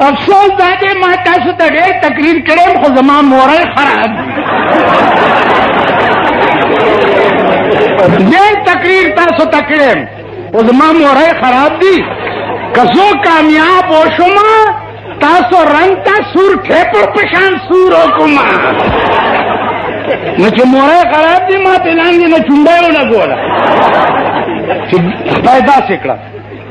افسوس دا دی ما تاسو ته ډېر تقریر کړی خو زما مورل خراب ډېر تقریر تاسو ته کړی خو زما مورل خراب دي که زه کامیاب وشوم تاسو رنګ ته سور ټېپر په شان سور وکړم نو چې مورل خراب دي ما ته لاندې نه چونډۍ ولګوله چې خدای داسې کړه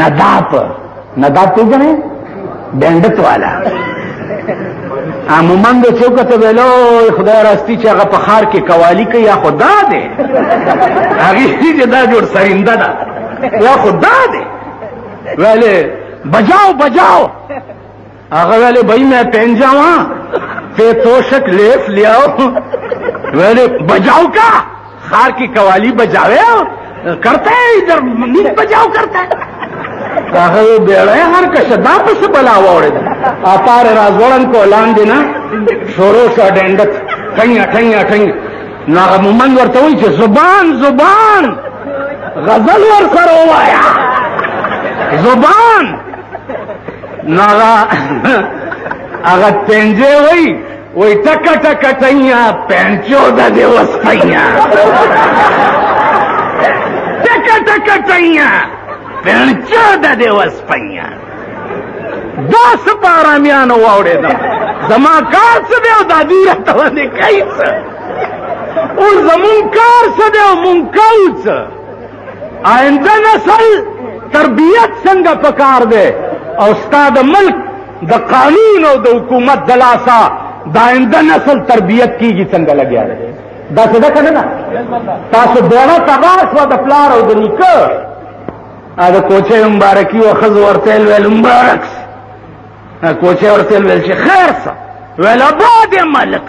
نداپ نداپ ته جنې بندت والا عموما د څوک ته ویلو خدای راستی چې هغه په خار کې قوالی کوي یا خدا دې هغه دې دا جوړ سرینده ده یا خدا دې ویلې بجاو بجاو هغه ویلې بای مې پنځوا په توشک لیف لیاو ویلې بجاو کا خار کی قوالی بجاوے کرتا ہے ادھر نیند بجاو کرتا ہے هغه بیړه هر کس دا پس بلا وړه اپار راز وړن کو لاندې نه شورو شو ډندت ټنګ ټنګ ټنګ ناغه مومن ورته وای چې زبان زبان غزل ور سره وایا زبان نو هغه پنځه وای وای ټک ټک ټیا پنځو د دې وسپیا ټک ټک ټیا پنځو د دې وسپیا دا سپارامیانو واوړې دا زما کار څه دی او دا دی راته باندې کوي څه او زمون کار څه دی او مونږ کوو څه آئنده نسل تربیت څنګه پکار دی او استاد ملک د قانون او د حکومت د لاسه د آئنده نسل تربیت کیږي څنګه لګیا دی دا څه ده کنه تاسو دونه تباس و د پلار او د نیکه ا د کوچه مبارکي او خز ورته ویل مبارک کوچه ورته ویل چې خیر سه ویل آباد ملک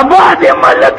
آباد ملک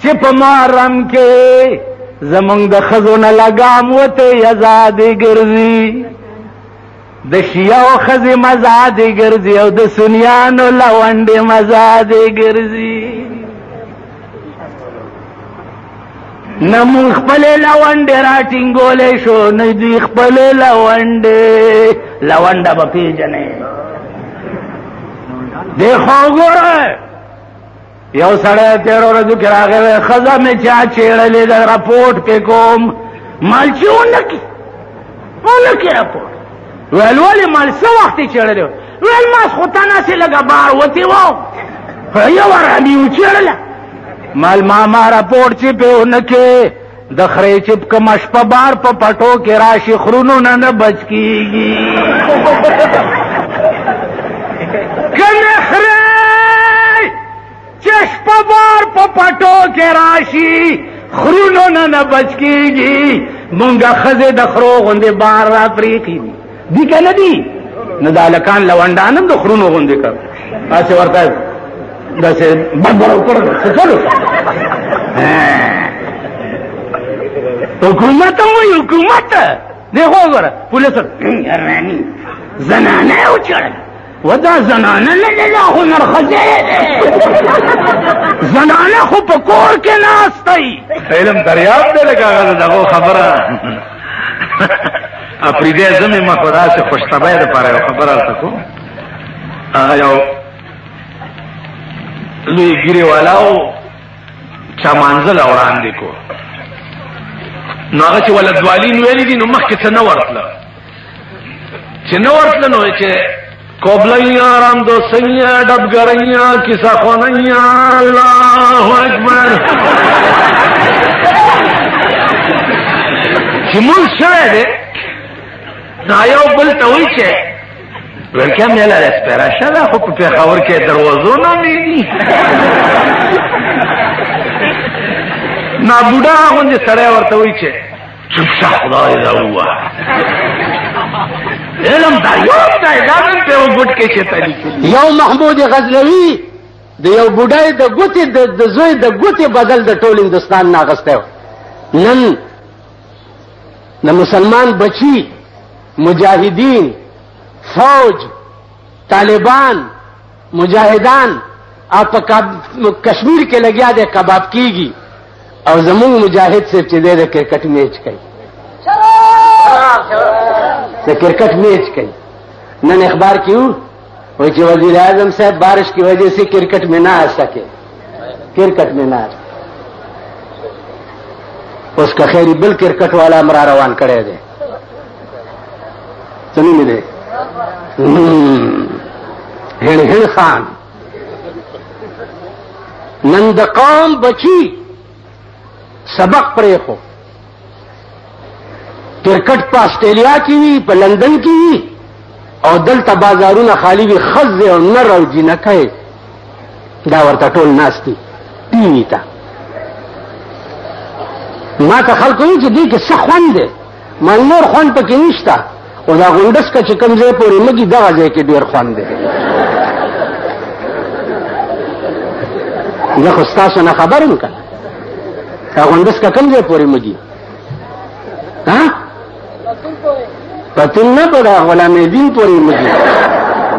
چې په محرم کې زمونږ د ښځو نه لګام وتې ازادې ګرځي د شیعو ښځې مزادې ګرځي او د سنیانو لونډې مزادې ګرځي نه مونږ خپلې لونډې راټینګولی شو نه دوی خپلې لونډې لونډه به پېژنې دی خو ګوره یو سړی تیر ورځو کې راغی وای خزه مې چا چیړلې د رپورټ کې کوم مال چې ونکي ونکي رپورټ ویل ولې مال څه وخت چیړلې ویل ما خو تا نه سي لګا بار وتی وو یو ور هدي چیړله مال ما ما رپورټ چې په ونکي د خرې چې په کومه شپه بار په پټو کې راشي خرونو نه نه بچ کېږي کومې خرې چې شپه بار په پټو کې راشي خرونو نه نه بچ کېږي مونږه خزه د خرو غوندې بار را پریخي دي کنه دي نو دا لکان لوندانم د خرونو غوندې کړ تاسو ورته دا چې ببر وکړ څه کړو حکومت مو حکومت دی خو غره پولیس زنانه او چړل و دا زنانه نه نه دا هنر خزه زنانه خو په کور کې ناستای علم دریاب دې لګا دغه خبره اپری دې زمي ما خدا سے خوش طبعه ده پاره خبره ورته کو هغه یو لوی ګیره والاو چا منزل وړاندې کو نو هغه چې ولدوالین ویل دي نو مخکې څه نه ورتله چې نو ورتل نو چې کوبلیا رام دو سنیا ډبګریا کیسه خونیا الله اکبر چې مونږ شوه دې دا یو بل ته وایي چې ورکه مې لا رسپرا شدا خو په خبر کې دروازو نه مېږي نا بوډا غوندې سړی ورته وایي چې قصه خدای دا هوا علم دا یو دا دا په یو ګډ کې چې تللی یو محمود غزنوی د یو بډای د ګوتې د زوی د ګوتې بدل د ټول هندستان ناغسته نن د مسلمان بچی مجاهدین فوج طالبان مجاهدان او په کشمیر کې لګیا دی کباب کیږي او زمونږ مجاهد صرف چې دی د کرکټ میچ کوي د کرکټ میچ کوي نن اخبار کې وو وای چې وزیر اعظم صاحب بارش کی وجہ سے کرکٹ میں نہ آ سکے کرکٹ میں نہ آ سکے اس کا خیری بل کرکٹ والا مرا روان کرے دے څنګه مې دی هړ هړ خان نن د قوم بچی سبق پرې خو کرکټ په آسټرالیا کې وی په لندن کې وی او دلته بازارونه خالی وي خزه او نر او جنکه دا ورته ټول ناشتي پیوی تا ما ته خلکو چې دې کې څه خوند دی ما نور خوند پکې نشته او دا غونډس کا چې کوم ځای پورې لګي دا ځای کې ډیر خوند دی زه خو ستاسو نه خبر یم کنه دا غونډس کا کوم ځای پورې مګي ها پتل نه پدا غلام دین پوری مجھے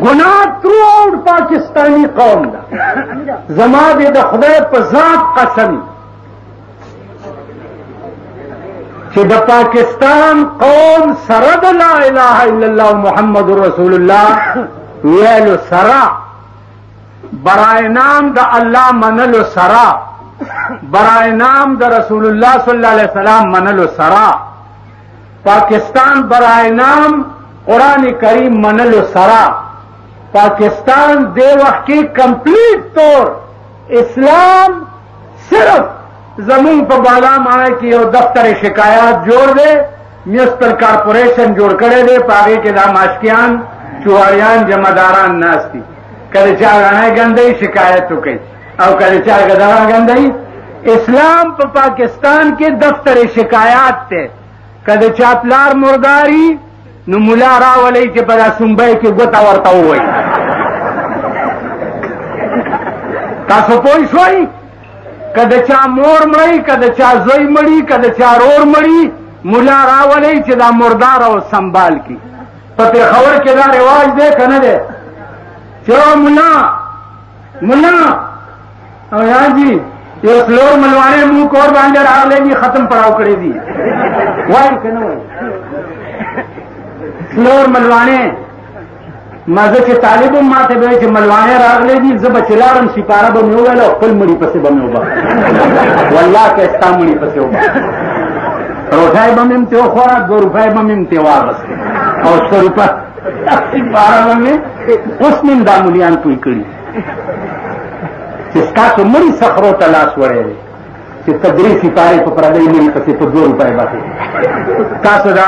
گنا ترو آؤٹ پاکستانی قوم دا زما دے دا خدا پا ذات قسم کہ دا پاکستان قوم سرد لا الہ الا اللہ محمد رسول اللہ ویلو سرہ برای نام د الله منلو سره برای نام د رسول الله صلی الله علیه وسلم منلو سره پاکستان برای نام قران کریم منلو سره پاکستان دی وخت کې کمپلیټ طور اسلام صرف زمون په بالا معنی کې یو دفتر شکایات جوړ دی مستر کارپوریشن جوړ کړی دی په هغې کې دا ماشکیان چواریان جمع داران ناست دي که د چا رڼی ګندوي شکایت وکړي او که د چا ګدغه ګندوي اسلام په پا پاکستان کې دفتر شکایات دی که د چا پلار مرداري نو مولا راولئ چې په دا سنبۍ کې ګوته ورته ووایي تاسو پوه شوئ که د چا مور مړی که د چا زوی مړی که د چا رور مړی مولا راولي چې دا مردار او سنبال کی په پیښور کې دا رواج دی که نه دی چې مولا مولا او یا جی یو څلور ملوانې مو کور باندې راغلې دي ختم پړاو کړې دي وایي که نه وایي څلور ملوانې ما زه چې طالب هم ما ته به چې ملوانې راغلې دي زه به چې لارم سپاره به مې وویل او خپل مړي پسې به مې وبخښه والله که ستا مړي پسې وبخښه روټۍ به مې هم ترې وخوړه دوه روپۍ به مې هم ترې واغستې او څه روپه سپاره به مې اوس مې دا ملیان پوه کړي چې ستاسو مړي صخرو ته لاس وړی دی چې ته درې سپارې په پردۍ مړي پسې په دوه روپۍ باندې تاسو دا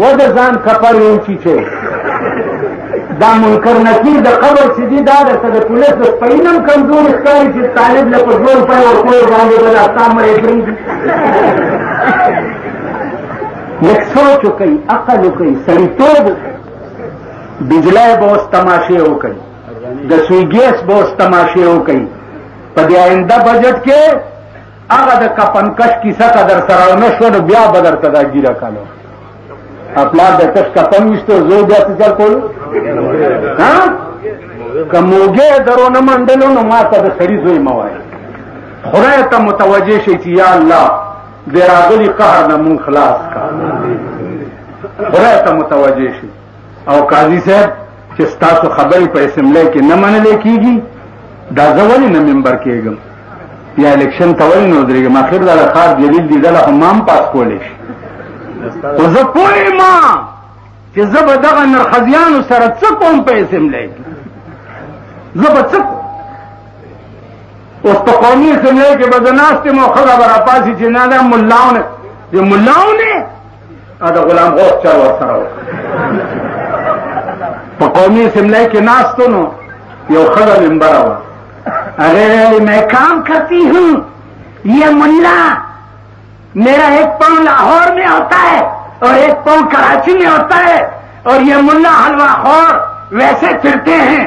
و د ځان کپر یې وچیچی دا منکر نکیر د قبر چې دي دا درته د پولیس د سپین هم کمزوري ښکاري چې طالب له په ژوند پای ورکوی باندې به دا ستا مړی پرېږدي لږ سوچ وکړئ عقل وکړئ سړیتوب بجلی به اوس تماشې وکړي د سوی ګیس به اوس تماشې وکړي په دې آینده بجټ کې هغه د کفن کش کیسه که در سره نه شوه نو بیا به درته دا ګیره کړو پلار د کش کفن ویسته زوی بیا څه چل کولو که موږی درو نه منډلو نو ما ته د سړي زوی مه وایه خدای ته متوجه شئ چې یا الله د راغلي قهر نه مونږ خلاص کا خدای ته متوجه شئ او قاضي صاحب چې ستاسو خبرې په اسمبلی کې نه منلې کېږي دا زه ولې نه ممبر کېږم یا الیکشن ته ولې نه ودرېږم اخر دا د ښار جلیل دي دله خو ما هم پاس کولی شي خو زه پوه یم چې زه به دغه نرخزیانو سره څه کوم په اسمبلی کې زه به څه اوس په قومي اسمبلی کې به زه ناست یم او ښځه به راپاسي چې نه دا ملاونه د ملاونه ا د غلام غوښ چر ور سره و په قومي سملای کې ناستو نو یو خبر منبر و هغه ویلي مې کام کرتی هوں یہ ملا میرا ایک پاؤں لاہور میں ہوتا ہے اور ایک پاؤں کراچی میں ہوتا ہے اور یہ ملا حلوہ خور ویسے پھرتے ہیں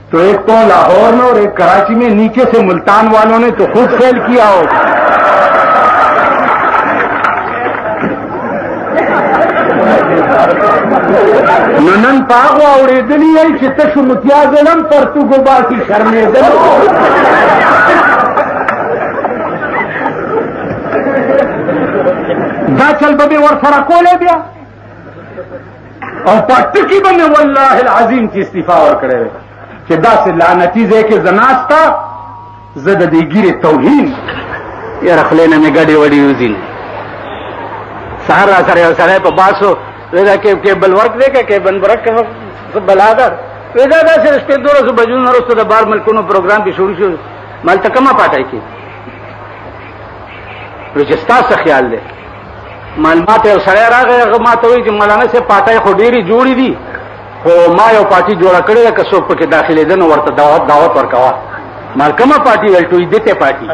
تو ایک تو لاہور میں اور ایک کراچی میں نیچے سے ملتان والوں نے تو خود فیل کیا ہو نن پاغ اوریدلی ای چې تاسو متیا ظلم پرتو ګو باسی شرمېدل دا چل به ور سره کولې بیا او په ټکی باندې والله العظیم چې استعفا ورکړې چې دا سه لعنتی زه کې زناستا زه د دې ګیره توهین یې رخلې نه مې ګډي وډي وزین سهار را سره سره په باسو ودا کې کې بل ورک دې کې کې بن برک کې بلادر ودا دا سره شپې دوه سو بجو نه رسو د بار ملکونو پروګرام به شروع شو مال تکما پاتای کې رجستا څه خیال دی معلومات یو سړی راغی هغه ما ته وایي چې مولانا صاحب پارټۍ خو ډېرې جوړې دي خو ما یو پارټي جوړه کړې ده که څوک پکې داخلېده نو ورته دعوت دعوت ورکوه ما کومه پارټي ویل ټوی دته پارټي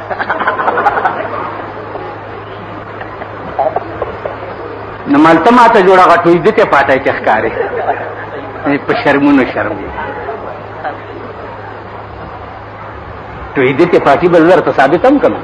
نو مالته ما ته جوړه غټوی دته پارټۍ کې ښکارې په شرمونو شرم دی ټوی دته پارټي بل ورته ثابت هم کړم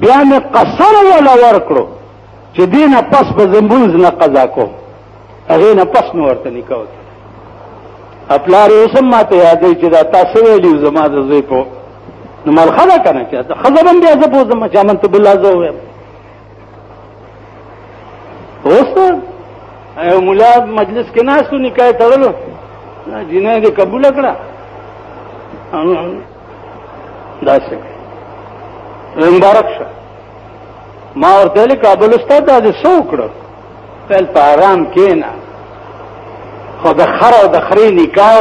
بیا مې قسم ولا ورکړو چې دینه پس به زمونږ نه قضا کوم هغه نه پس نو ورته نکاو خپلار اوسم ماته یادې چې دا تاسو ویلی زما د زوی په نو مال خلا کنه چې دا خزبن بیا زه په زما چې امن ته بالله زو ویم اوس ایو مولا مجلس کې ناس نو نکاح تړلو جنہ دې قبول کړه دا څنګه مبارک شه ما ورته له کابل استاد دا څه وکړو خپل په آرام کېنا خو د خر او د خرې نکاح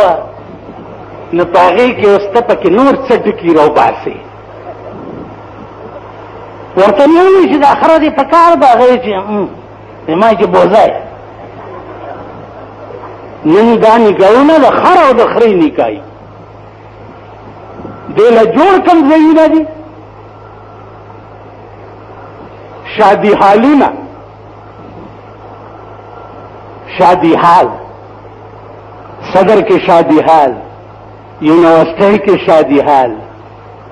نه پاغې کې اوس ته پکې نور څه ټکی راو باسي ورته نه وی چې د خر دې په کار باغې چې ما چې بوزای نن دا نکاحونه د خر او د خرې نکاحي دل جوړ کم زیونه دي شادي حالونه شادي حال صدر کې شادي حال یونیورسټۍ کې شادي حال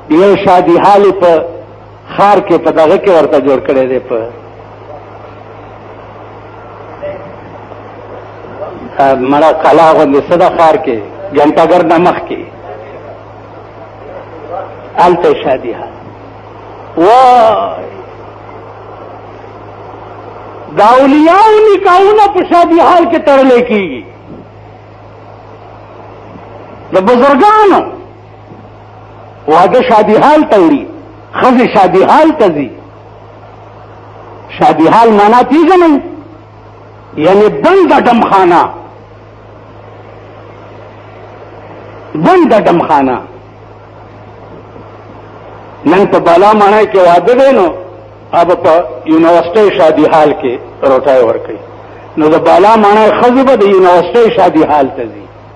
یو شادي حال په خار کې په دغه کې ورته جوړ کړی دی په مړه کلا غوندې صدا خار کې جنتاګر نمخ کې الته شادي ها و دا اولیاء نکاحونه په شادي حال کې تړلې کیږي د بزرګانو واده شادي حال ته وړي خزه شادي حال ته ځي شادي حال معنا پیژنئ یعنی بند دمخانه بند دمخانه نن په بالا معنی کې واده دی نو اب په یونیورسيټي شادي حال کې روټای ورکړي نو د بالا معنی خزبه د یونیورسيټي شادي حال ته ځي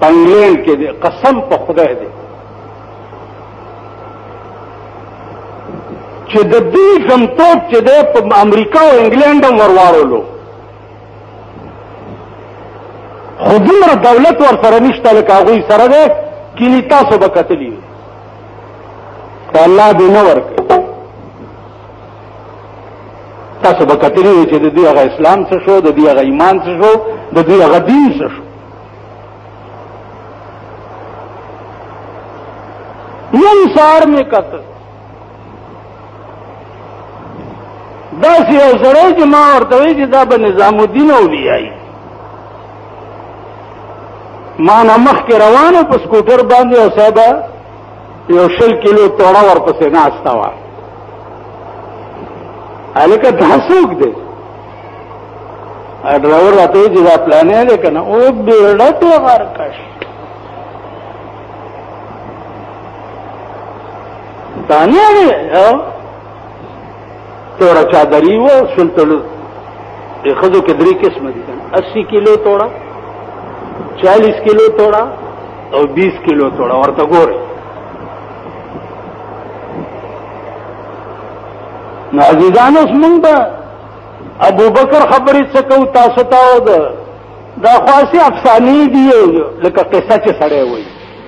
په انګلند کې دی قسم په خدای دی چې د دې زمتوب چې دی په امریکا او انګلند هم ورواړولو خو دومره دولت ور سره نشته لکه هغوی سره دی کلی تاسو به کتلی الله دې نه ورکړي تاسو به کتلی وي چې د دوی هغه اسلام څه شو د دوی هغه ایمان څه شو د دوی هغه دین څه شو نن سهار مې کتل داسې یو سړی چې ما ورته وایي چې دا به نظام الدین اولیایي ما نه مخکې روانو په سکوټر باندې او صاحب یو شل کیلو توړه ورپسې ناستا وه هلکه دا څوک دی ډرایور راته چې دا پلانې دی که نه او بیړه ته غرکش پلانې دی توړه چادری و شل تلو د خزو کې درې قسم دي 80 کیلو توړه 40 کیلو توړه او 20 کیلو توړه ورته ګوره نو عزیزان اوس مونږ به ابو بکر خبرې څه کوو تاسو ته دا خاصه افسانه دی لکه قصه چې سړی وایي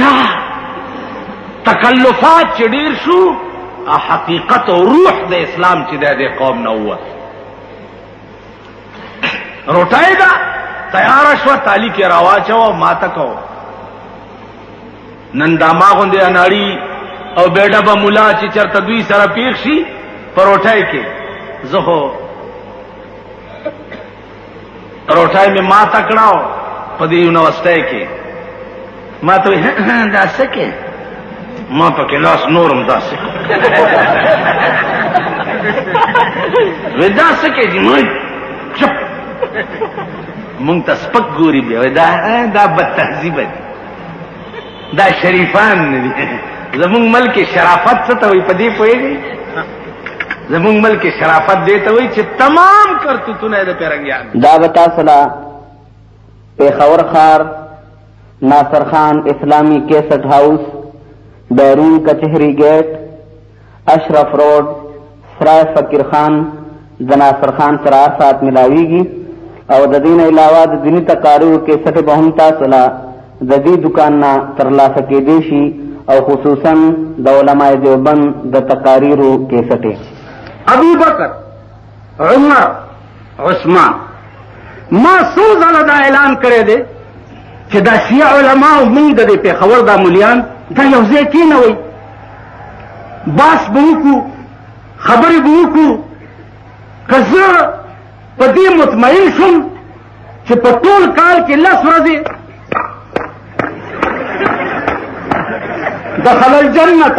دا تکلفات چې ډیر شو او حقیقت او روح د اسلام چې د دې قوم نه ووت روټای دا تیار شو تالی کې راواچو ما تکو نن دا ما غوندې اناړي او بیډه به مولا چې چرته دوی سره پیښ شي پروټای کې زه روټای مې ما تکړاو په دې یونیورسيټي کې ما ته دا سکه ما په کلاس نورم دا سکه ودا سکه دي مې چپ مونږ ته سپک ګوري بیا دا دا بد تهذیب دی دا شریفان نه دي زمونږ ملک شرافت څه ته وي په دې پوهېږي زمونږ ملک شرافت دې ته وي چې تمام کرتوتونه د پیرنګیان دا به تاسو له پېښور ښار ناصر خان اسلامي کیسټ هاوس بیرون کچهري ګیټ اشرف روډ سرای فقیر خان د ناصر خان سره هر ساعت ملاویږي او د دین علاوه د دینی تقاریرو کې سټه به هم تاسو لا د دې دکان نه تر لاسه کېدې شي او خصوصا د علماء دیوبند د تقاریرو کې سټه ابو بکر عمر عثمان ما څو ځله دا اعلان کړی دی چې دا شیعه علما او موږ د دې پېښور دا ملیان دا یو ځای کېنوئ باس به وکړو خبرې به وکړو که زه په دې مطمئن شوم چې په ټول کال کې لس ورځې دخل الجنت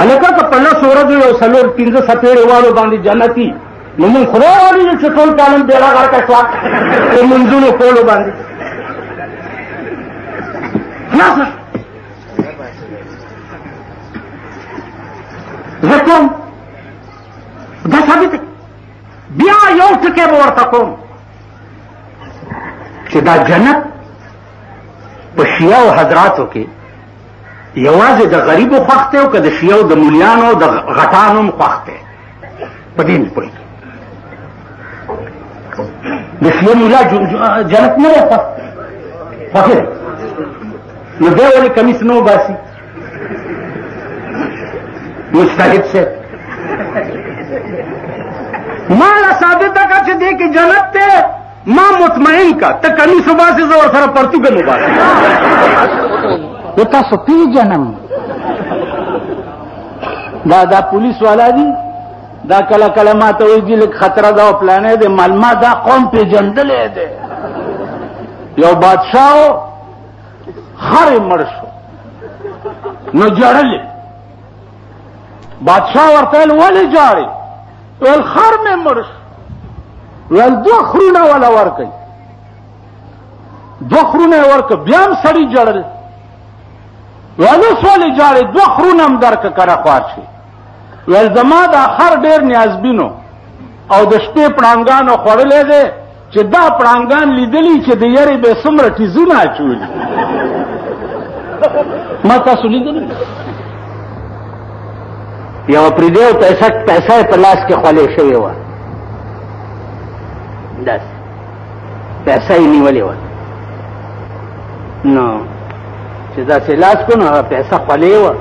الکه که په لس ورځو یو څلور پنځه سپېړې والو باندې جنتي نو مونږ خدای غواړي چې ټول کال هم بېړه غړکه شوه په منځونو کولو باندې خلاصه زه کوم دا ثابت دی بیا یو ټکی به ورته کوم چې دا جنت په شیعه او حضراتو کې یوازې د غریبو خوښ دی او که د شیعه او د ملیانو او د غټانو هم خوښ دی په دې نه پوهېږي د شیعه ملا جنت نه دی خوښ خوښ دی نو دی ولې کمیس نه وباسي مستحد سے مالا ثابت کا چھ دے کہ جنت تے ماں مطمئن کا تو کمی صبح سے زور سر پرتو کے مبارک یہ تھا سپی جنم دا دا پولیس والا دی دا کلا کلا ما تو جی لکھ خطرہ دا پلانے دے ملما دا قوم پہ جندلے دے یو بادشاہ ہو خر مړ شو نو جړل بادشاہ ورته ولې جاړي ول خر مې مړ شو ول دوه خرونه ولا ورکي دوه خرونه ورک بیا هم سړی جړل ولې سولې جاړي دوه خرونه هم درک کړه خوار شي یا زما دا خر ډیر نیازبینو او د شپې پړانګانو خوړلې دی چې دا پړانګان لیدلی چې د یری به سمره ټیزونه اچولي ما تاسو لیدلی یو پر دې او پیسې پیسې په لاس کې خولې شوی و داس پیسې نیولې و نو چې دا سلاس کو نو پیسې خولې و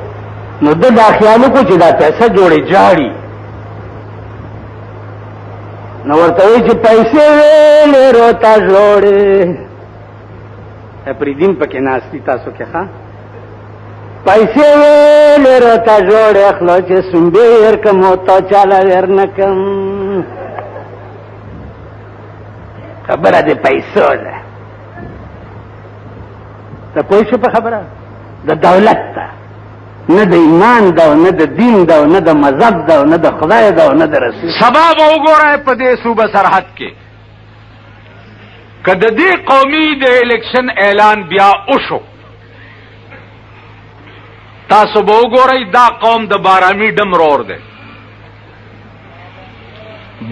نو د دا خیالو کو چې دا پیسې جوړې جاړي نو ورته وی چې پیسې ویلې روتا جوړې پرې دین پکې ناشتي تاسو کې ښا پیسې ویلې روتا جوړې خلو چې سنبه ور کوم ته چاله ور نکم خبره دې پیسو ده ته پوه شو په خبره د دولت ته نه د ایمان دا نه د دین دا نه د مذهب دا نه د خدای دا نه د رسول سبا به وګورای په دې صوبه سرحد کې کله دې قومي د الیکشن اعلان بیا وشو تاسو به وګورئ دا قوم د بارامی ډم رور دی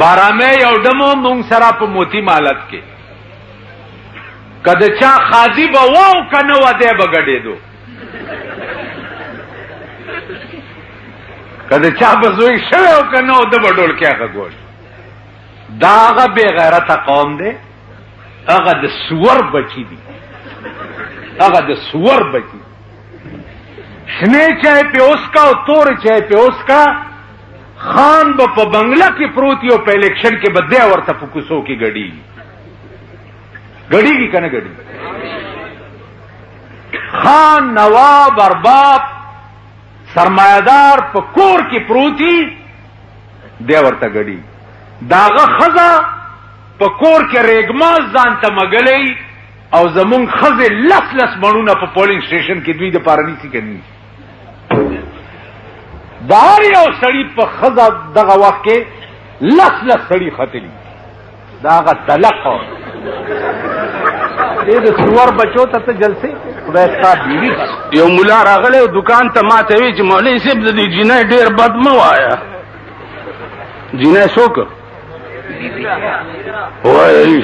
بارامی یو ډمو مونږ سره په موتی مالت کې کده چا خادی به وو کنه وته بغډې دو کله چا بزوی شوه او کنه او د بډول کې هغه ګوش داغه بے غیرت قوم دی هغه د سور بچی دی هغه د سور بچی شنه چای په اوس کا او تور چای په اوس کا خان به په بنگلا کې پروتي او په الیکشن کې بده ورته په کوسو کې غړي ګډیږي کنه ګډي خان نواب ارباب سرمایدار په کور کې پروتي دی ورته ګډي داغه خزا په کور کې ریګما ځان ته مګلې او زمون خزه لس لس مړونه په پولینګ سټیشن کې دوی د پارني سي کوي دار یو سړی په خزا دغه وخت کې لس لس سړی ختلی دا هغه دلق او دې د سوار بچو ته ته جلسه خدای ستا بیوی یو مولا راغله دکان ته ماته وی چې مولوی صاحب د دې جنې ډیر بد مو وایا جنې څوک وای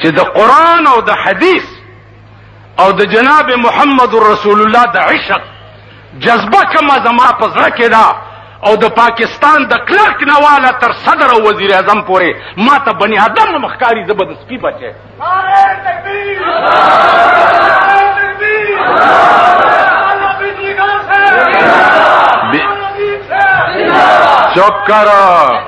چې د قران او د حدیث او د جناب محمد رسول الله د عشق جذبه کما زما په زړه کې ده او د پاکستان د کلرک نواله تر صدر او وزیر اعظم پورې ما ته بنی آدم مخکاری زبد سپی بچي چپ کرا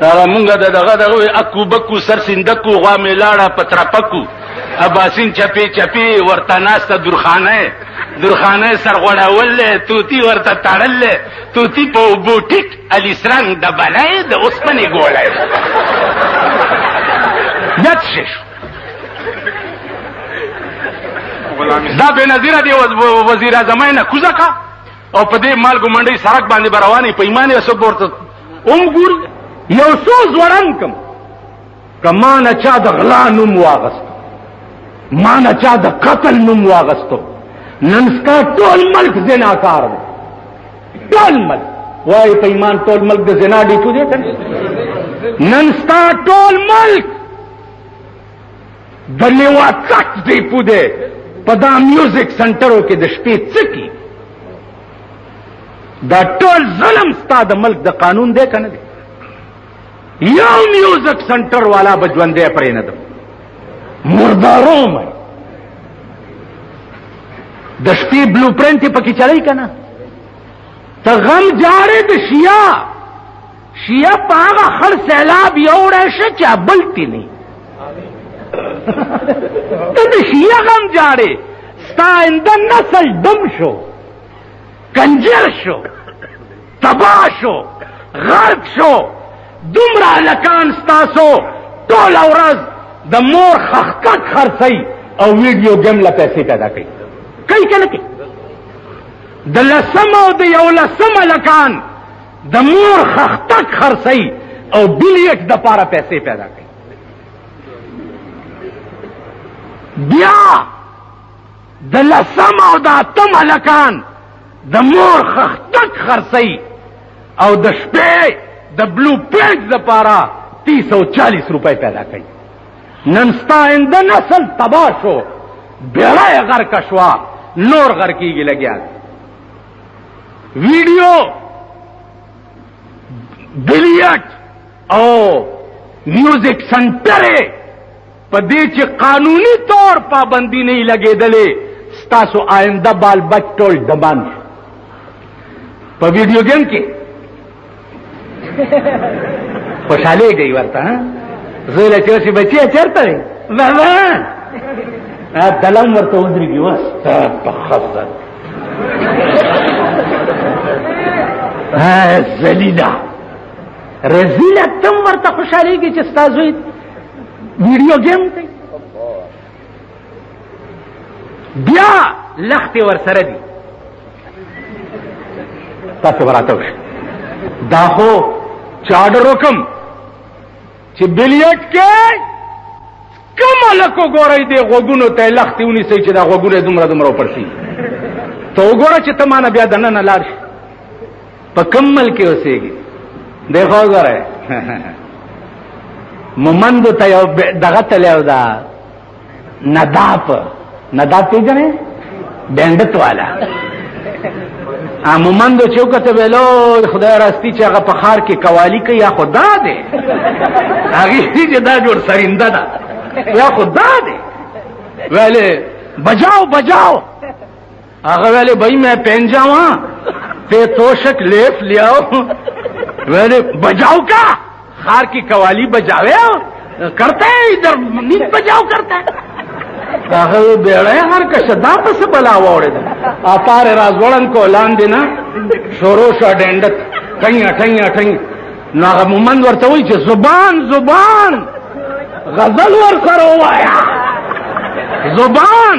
دا مونږه د دغه دغه اکو بکو سر سندکو غوا میلاړه پترپکو اباسین چپی چپی ورته ناسته درخانه درخانه سرغړول توتی ورته تړل توتی په بوټیک علی سرنګ د بلای د اوسپنې ګولای یاد شي دا به نظیر دی وزیر اعظم نه کوزه کا او په دې مالګو منډي سرک باندې برواني په ایمان یې سو ګورته اوم ګور یو څو زورن کم کمانه چا د غلا نوم واغست مانه چا د قتل نوم واغستو نن ستا ټول ملک زناکار دی ټول ملک وای په ایمان ټول ملک د زنا ډیکو دی نن ستا ټول ملک د لیوا کټ دی پو دی په دا میوزیک سنټرو کې د شپې څکی دا ټول ظلم ستا د ملک د قانون دی کنه دی یو میوزیک سنټر والا بجوندې پرې نه ده مردارو مې د شپې بلو پرنټ پکې چلای کنه ته غم جارې د شیا شیعه په هغه خړ سیلاب یوړی شه چې بل تی نه ته د شیعه غم جاړې ستا آینده نسل دم شو کنجر شو تبا شو غرق شو دومره هلکان ستاسو ټوله ورځ د مور خخکک خرڅوي او ویډیو ګیم له پیسې پیدا کوي کوي که نه کوي د لسم او د یو لسم هلکان د مور خختک خرڅي او بلیټ د پاره پیسې پیدا کوي بیا د لسم او د اتم هلکان د مور خختک خرڅي او د شپې د بلو پینټ د پاره 340 روپۍ پیدا کوي نن ستا انده نسل تباه شو بیړه غر کشوا نور غر کیږي لګیا ویډیو بلیټ او میوزیک سنټر په دې چې قانوني تور پابندي نه لګېدلې ستاسو آینده بال بچ ټول دمان په ویډیو گیم کې خوشاله گئی ورته زه له چوسي بچي چرته ماما دلم ورته ودرېږي وس په خزر ها زلیلا رزیلا تم ورته خوشاله کی چې تاسو ویډیو گیم کوي بیا لخت ور سره دي تاسو وراتو شي دا خو چارډر وکم چې بلیټ کې کوم لکو ګورې دی غوګونو ته لخت ونی سي چې دا غوګونه دومره دومره پرسي ته وګوره چې ته مانه بیا دنه نه لار شي په کم ملک کې اوسېږي دیکھو غره مومند ته یو دغه تلیو دا نداپ نداپ پیژنې بندت والا مومند چې وکته ویلو خدای راستی چې هغه په خار کې قوالی کوي یا خدا دې هغه چې دا جوړ سرینده ده یا خدا دې ویلې بجاو بجاو هغه ویلې بھائی مې پنځاوا په توشک لیف لیاو ویلې بجاو کا خار کی قوالی بجاوے کرتا ہے ادھر نیند بجاو کرتا ہے هغه بیړې هر کس دا پس بلا وړې ده اپار راز وړن کو لاندې نه شورو شو ډندت ټنګ ټنګ ټنګ نو هغه مومن ورته وای چې زبان زبان غزل ور سره وایا زبان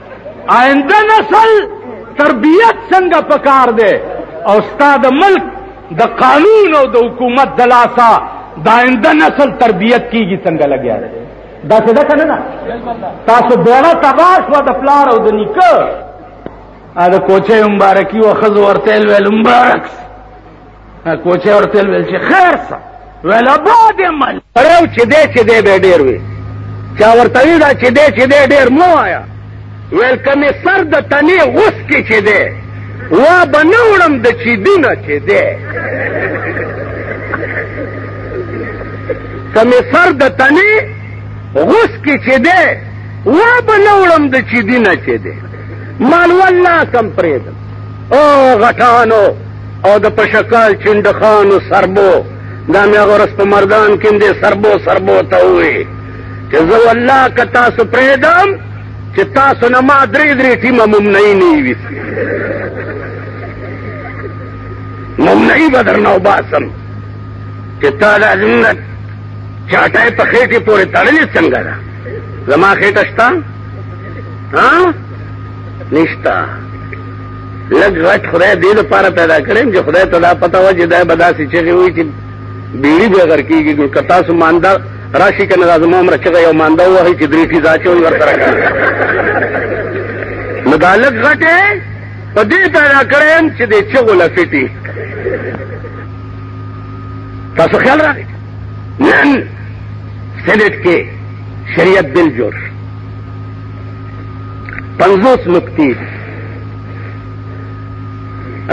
آینده نسل تربیت څنګه پکار دی او ستا د ملک د قانون او د حکومت د لاسه د آینده نسل تربیت کیږي څنګه لګیا دی دا څه ده کنه تاسو بیره تباش و د پلار او د نیکه ا د کوچه مبارکي او خزو ورته ویل مبارک کوچه ورته ویل چې خیر څه ویل باد مل راو چې دې چې دې به ډیر وي چا ورته وی دا چې دې چې دې ډیر مو آیا ویل کمه سر د تنه اوس کې چې دې وا بنوړم د چې دینه چې دې کمه سر د تنه اوس کې چې دې وا بنوړم د چې دینه چې دې مال والله کم پرېدم او غټانو او د پشکال چنډخانو سربو دا مې هغه ورځ په مردان کې هم دې سربو سربو ته ووې چې زه والله که تاسو پرېږدم چې تاسو نه ما درې درې ټیمه ممنعي نه وي ممنعي به درنه وباسم چې تا دا زمونږ چاټای په خېټې پورې تړلې څنګه ده زما خېټه شته ها نشته لږ غټ خدای دې لپاره پیدا کړم چې خدای ته دا پته وه چې دا به داسې چغې وي چې بیړي به غر کېږي نو که تاسو مانده راشي که نه دا زما عمره چغه یو مانده ووهي چې درې فیزا چې وي ورسره نو دا لږ غټ په دې پیدا کړم چې دې چغو له فټي تاسو خیال راغی نن سینټ کې شریعت بل جوړ شو پنځوس نقطې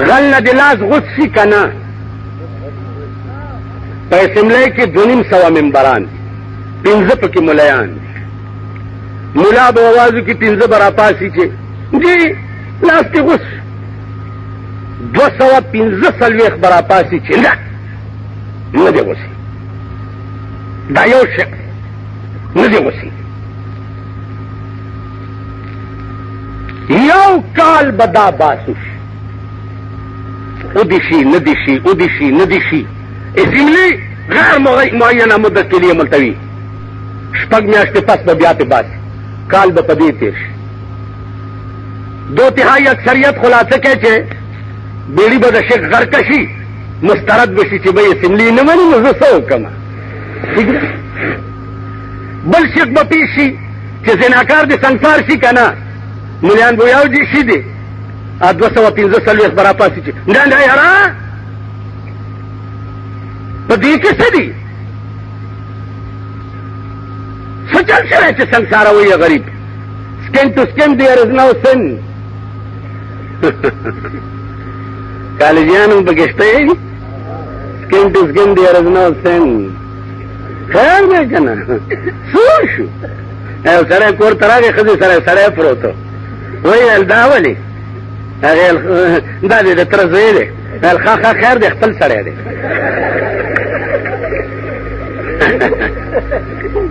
غل نه د لاس غوڅ شي که نه په اسمبلۍ کې دوه نیم سوه ممبران دي پنځه پکې ملایان دي ملا به اوازو کې پنځه به راپاسي چې جی لاس کې غوڅ دوه سوه پنځه څلوېښت به راپاسي چې نه نه دی غوڅي دا یو شک نه دی غوڅي یو کال به دا باسو شي ودي شي نه دي شي ودي شي نه دي شي اسملی غیر معینه مدت کې لیه ملتوي شپږ میاشتې پس به بیا ته باسي کال به په دې تېر شي دو تهايي اکثریت خلاصه کوي چې بیړي به د شیخ غرقه شي مسترد به شي چې به یې اسملی نه مني نو زه څه وکړم بل شک به پیش شي چې زناکار دې سنګسار شي که نه ملیان به یو دي شي دی دوه سوه پنځه څلوېښت به راپاسي چې نه نه یاره په دې کې څه دي څه چل شوی چې سنګساره وایي غریب سکن ټو سکن دیئر از نو سن کالجیان هم پکې شته سکن ټو سکن دیئر از نو سن خیر دی که نه څه شو یو سړی کور ته راغی ښځې سره سړی پروت ویل دا ولې هغې دا دی د تره زوی دی ویل ښه ښه خیر دی خپل سړی دی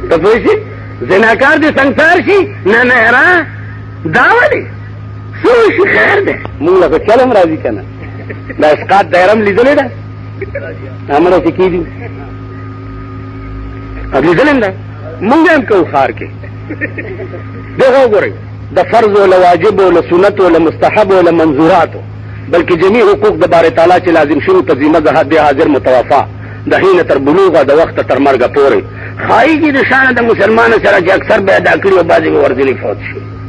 ته پوه شي زناکار دې سنګسار شي نه مهرا دا ولې څه شي خیر دی مونږ له چلم راځي که نه د اسقاط دایره هم لیدلې ده امر څه کیږي قبل ظلم ده مونږ هم کو خار کې دغه وګورئ د فرض او واجب او سنت او مستحب او منظورات بلکې جميع حقوق د بار تعالی چې لازم شوی په ذمہ ده د حاضر متوفا د هینه تر بلوغه د وخت تر مرګه پورې خایي د شان د مسلمان سره چې اکثر به ادا کړی او بعضي ورځې فوت شي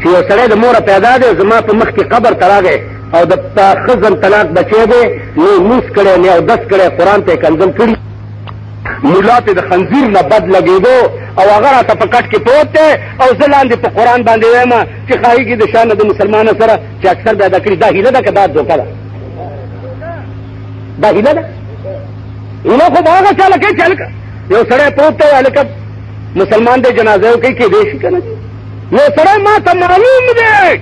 چې یو سړی د موره پیدا دی زما په مخ کې قبر ته راغی او د ښځن طلاق بچی دی نو لمونځ کړی نه اودس کړی قرآن ته یې کنځل کړي ملا ته د خنزیر نه بد لګېدو او هغه راته په کټ کې پروت دی او زه لاندې په قرآن باندې وایم چې ښایي کې د شانه د مسلمانه سره چې اکثر بیا دا کړي دا هیله ده که دا دوکه ده دا هیله ده هیله خو به هغه چا لکه چې هلکه یو سړی پروت دی هلکه مسلمان دی جنازه یې کوي کېدای شي که نه یو سړی ما ته معلوم دی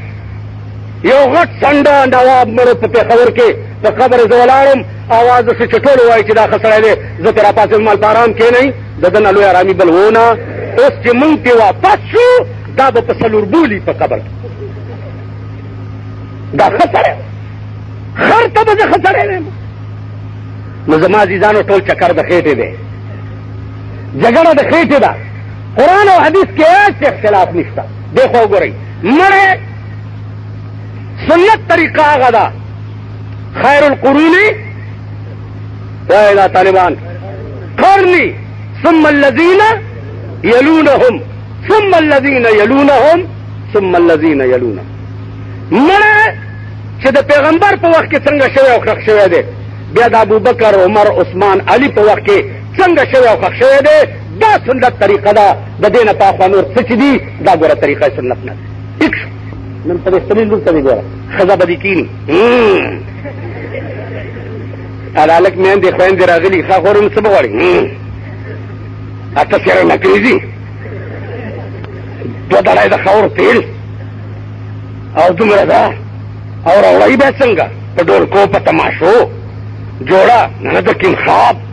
یو غټ څنډه نواب مړو په پېښور کې په قبر زه ولاړم اواز سو چې ټول وایي چې دا ښه سړی دی زه ترې راپاڅېدم مال په ارام کښېنئ د ده نه لوی ارامي بل ونه اوس چې مونږ پې واپس شو دا به په څلور بولي په قبر دا ښه سړی خر ته به زه ښه سړی دی نو زما عزیزانو ټول چکر د خېټې دی جګړه د خېټې ده قرآن او حدیث کې هیڅ اختلاف نشته دی خو وګورئ مړی سنت طریقه هغه ده خیر القرون وایي دا طالبان قرني ثم الذين يلونهم ثم الذين يلونهم ثم الذين يلونهم مړی چې د پیغمبر په وخت کې څنګه شوی او خښ شوی دی بیا د ابوبکر عمر عثمان علي په وخت کې څنګه شوی او خښ شوی دی دا سنت طریقه ده د دې نه پاخوا نور څه چې دي دا ګوره طریقه سنت نه ټیک شو نن په بهترین لور ته ګوره ښځه به دې کیني هلک میندې خویندې راغلي ښه خور نو څه به غواړي اته سره نه کېږي دوه دړی د خاور تېل او دومره ده او راوړی به څنګه په ډولکو په تماشو جوړه نه د کیم خواب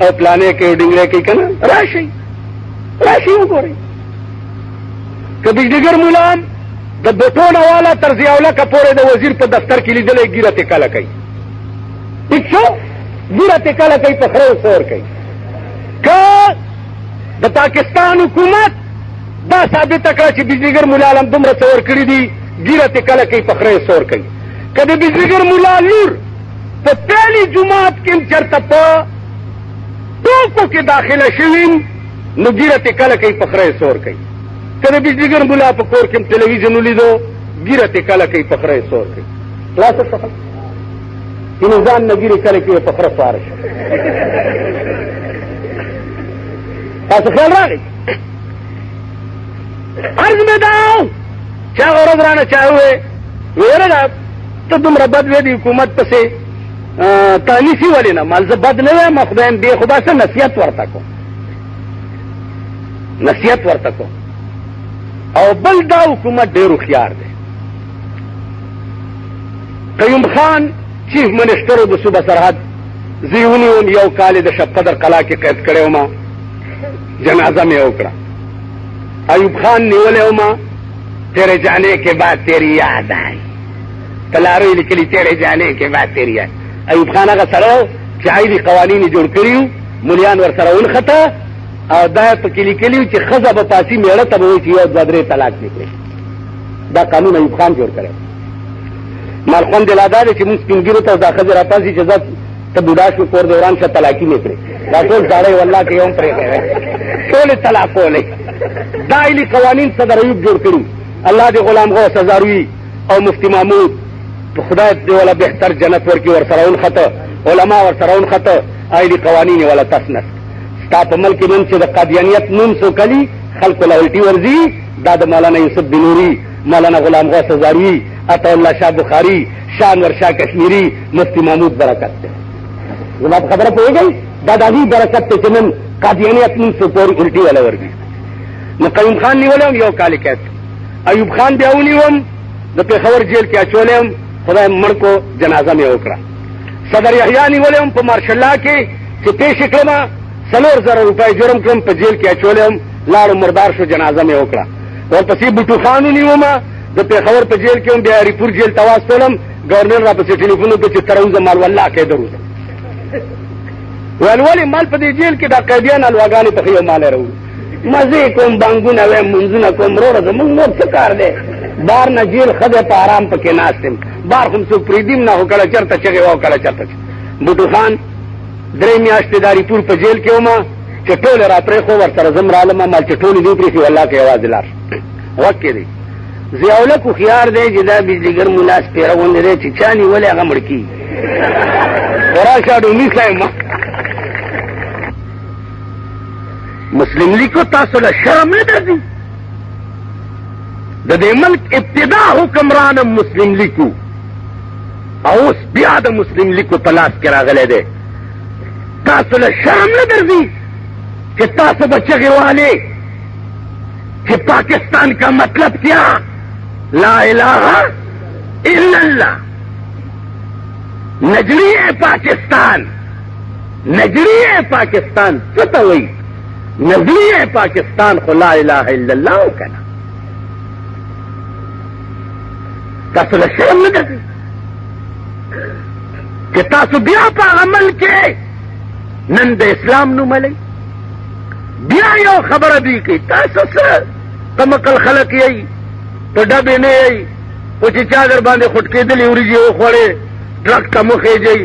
او پلانې کوي ډنګره کوي کنه راشي راشي وګوري که بجلیګر مولان د بوټونه والا تر زیاوله کپوره د وزیر په دفتر کې لیدلې ګیره ته کله کوي پښو ګیره ته کله کوي په خره سور کوي که د پاکستان حکومت دا ثابت کړه چې بجلیګر مولا عالم دومره څور کړی دی ګیره ته کله کوي په خره سور کوي که د بجلیګر مولا لور په پهلي جماعت کې هم چېرته په ټوکو کې داخله شوي نو ګیره تې کله کوي په خره یې سور کوي که د بجلیګر ملا په کور کې هم ټلویزیون ولیدو ګیره تې کله کوي په خره یې سور کوي خلاصه شوه چې نو ځان نه ګیرې کله کوي په خره سواره شي تاسو خیال راغی عرض مې دا چې هغه ورځ رانه چا ووې ویره ده ته دومره بد وې دی حکومت پسې تانیسی ولې نه مال زه بد نه وایم خدایم بې خو باسه نصیحت ورته کوم نصیحت ورته کوم او بل دا حکومت ډېر هوښیار دی قیوم خان چیف منسټر د صوبه سرحد زه ونیوم یو کال د شب قدر قلا کې قید کړی وم جنازه مې وکړه ایوب خان نیولی وم تیرې جانے کې بعد تیری یاد آئی تلارو لیکلی تیرې جانے کې بعد تیریا ایوب خان هغه سره چې عیدی قوانین جوړ کړیو مليان ور سره ولخته او دا په کې لیکلیو چې خزه په پاسی میړه ته وایي چې یو دوه درې طلاق نکړي دا قانون ایوب خان جوړ کړی مال خون دلا دا چې موږ سپینګیرو ته دا خزه را پاسی چې ځات ته بوډا شو کور دوران څخه طلاقی نکړي دا ټول ځړې والله کې هم پرې کوي ټول طلاق ولې دا ایلی قوانین صدر ایوب جوړ کړی الله دې غلام غوث هزاروي او مفتی محمود خدای دې ولا بهتر جنت ورکی ور سره اون خطه علما ور سره اون خطه آیلی قوانین ولا تسنس ستا په ملک نن چې د قادیانیت نوم سو کلی خلق له الټي ورزي دا د مولانا یوسف بنوري مولانا غلام غوث زاری عطا الله شاه بخاری شاه انور شاه کشمیری مفتی محمود برکت ته زما خبره پوهیږئ دا د هغوی برکت ته چې نن قادیانیت نوم سو پورې الټي ولا ورزي نو قیوم خان نیولی وم یو کال قید ایوب خان بیا ونیوم د پېښور جیل کې اچولی وم خدای مړ کو جنازه مې وکړه صدر یحیی نیولی وم په مارشلا کې چې پېښ یې کړم څلور زره روپۍ جرم کړم په جیل کې اچولی وم لاړو مردار شو جنازه مې وکړه ورپسې بوټو خان ونیوم د پېښور په جیل کې هم بیا هریپور جیل ته واستولم ګورنر را پسې ټلیفون وکړ چې تر اوسه مال والله کې دروزه ولولې مال په دې جیل کې دا قیدیان الواګانې په یو مال راوړي مزه کوم بانګونه وې منځونه کوم ورور زمونږ نور څه کار دی بار نه جیل خده په آرام پکې ناستم بار هم څو پریدیم نه وکړه چرته چغه و کړه چرته بوټو خان درې میاشتې داری پور په جیل کې ومه چې ټول را پرې خو ور سره زم رالم مال چې ټول دې پرې والله کې आवाज لار وکړي دي زیاوله کو خيار دی چې دا بجلیګر ملاس پیره غونډې دی چې چاني ولې هغه مړ کی ورا شاډو می خلایم مسلم لیکو تاسو له شرم نه درځي د دې ملک ابتدا حکمران مسلم لیکو او اوس بیا د مسلم لیکو په لاس کې راغلی دی تاسو له شرم نه درځي چې تاسو به چغې والې چې پاکستان کا مطلب کیا لا الہ الا اللہ نجلی پاکستان نظریه پاکستان څه ته وایي نظریه پاکستان خو لا اله الا الله وکنه تاسو له شرم نه ګرځي چې تاسو بیا په عمل کې نن د اسلام نوم لئ بیا یو خبره دی کوي تاسو څه کمکل خلک یئ په ډبې نه یئ او چې چا در باندې خټکېدلې وریجې وخوړې ډرګ ته مخې ځئ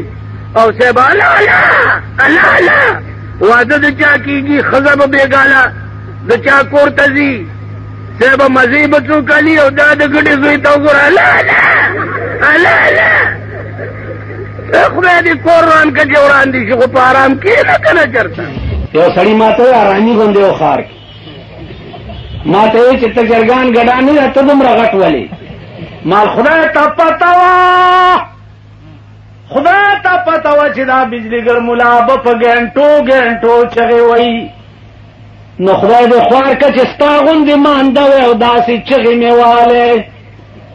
او صاحب الله الله الله الله واده د چا کیږي خزه به بیګاله د چا کور ته ځي صاحب مزي به څو کالي او دا د ګډې زوی ته وګوره الله الله الله الله خدای دې کور روان که چې وران دي شي خو په آرام کېنه که نه چېرته یو سړي ما ته ارامي غوندې و ښار کې ما ته وایي چې ته جرګان ګډا نه ده ته دومره غټ ولې مال خدای ته پته وه خدای ته پته وه چې دا بجلیګر ملا به په ګنټو ګنټو چغې وایي نو خدای دې خوار که چې ستا غوندې مانده وی او داسې چغې مې والی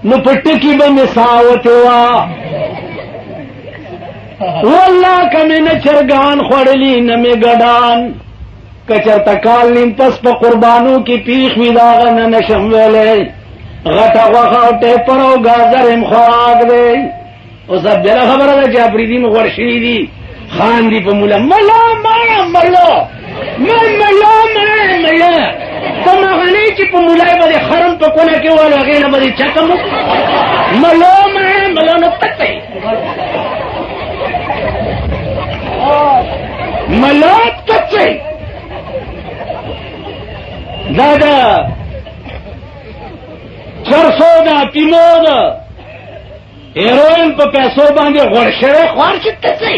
نو په ټکي به مې ساه وتې وه والله که مې نه چرګان خوړلي نه مې ګډان که چېرته کال نیم پس په قربانو کې پیښ وي د هغه نه نشم ویلی غټه غوښه او ټیپر او ګازر هم خوراک دی او زه بل خبره ده چې اپریدي مو غوړ شوي دي خان دي په مولا ملا ما ملا ما ملا ما ملا ته مغنی چې په مولا باندې خرم په کونه کې ولا غینه باندې چکم ملا ما ملا نه پته ملا پته دا دا چرسو دا پیمو دا هیروین په پیسو باندې غوړ شوی خوار چې ته څه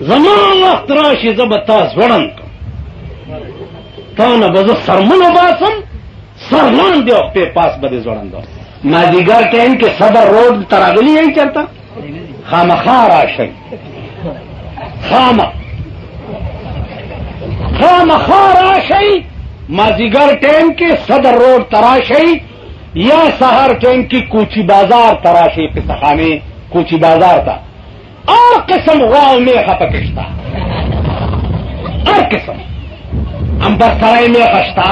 زما وخت راشي زه به تا ځوړم تا نه به زه سرمنو باسم سر لاندې او پې پاس به دې ځوړم دا مازیګر ټایم کې صدر روډ ته راغلی یې چېرته خامخا راشئ خامه خامخا راشئ مازیګر ټایم کې صدر روډ ته راشئ یا سهار ټایم کې کوچی بازار ته راشي پستخانه کوچی بازار ته هر قسم غوا او میخه پکې شته هر قسم امبر سرای میخه شته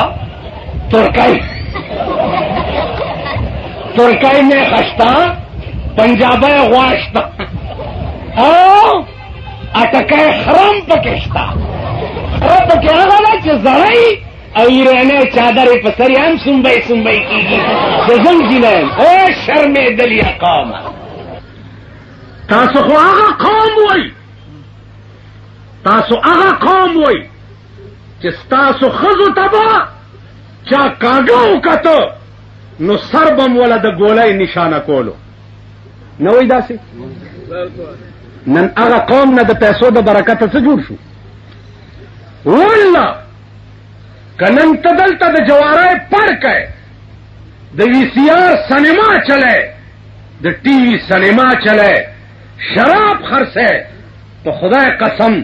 ترکای ترکای میخه شته پنجابی غوا شته او اټکای خرم پکې شته خرم پکې هغه چې زړی او رہنے چادر پسر ہم سمبئی سمبئی کی گی جزم کی نیم او شرم دلی قوم تاسو خو هغه قوم وای تاسو هغه قوم وای چې تاسو خزو تبا چا کاګو کته نو سر بم ولا د ګولای نشانه کولو نو وای داسې نن هغه قوم نه د پیسو د برکت څخه جوړ شو والله کنن ته دلته د جوارای پړ کړي د وی سی آر سینما چلے د ټي وي سینما چلے شراب خرڅه په خدای قسم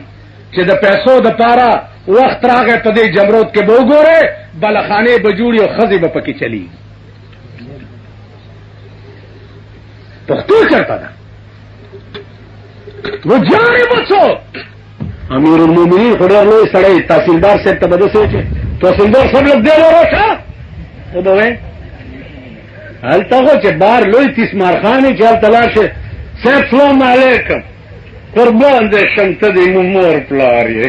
چې د پیسو د پاره وخت راغې په دې جمرود کې به وګوره بلخانه به جوړي او خزي به پکې چلی پښتو چرته ده و جاري بچو امیر المومنین خو ډېر لوی سړی تحصیلدار صاحب ته به داسې و چې تحصیلدار صاحب لږ دی لوره شه ته به وایې هلته خو چې بار لوی تیسمارخان یې چې هلته لاړ شي صاحب سلام علیکم قربان دې شم ته دې مو مور پلار یې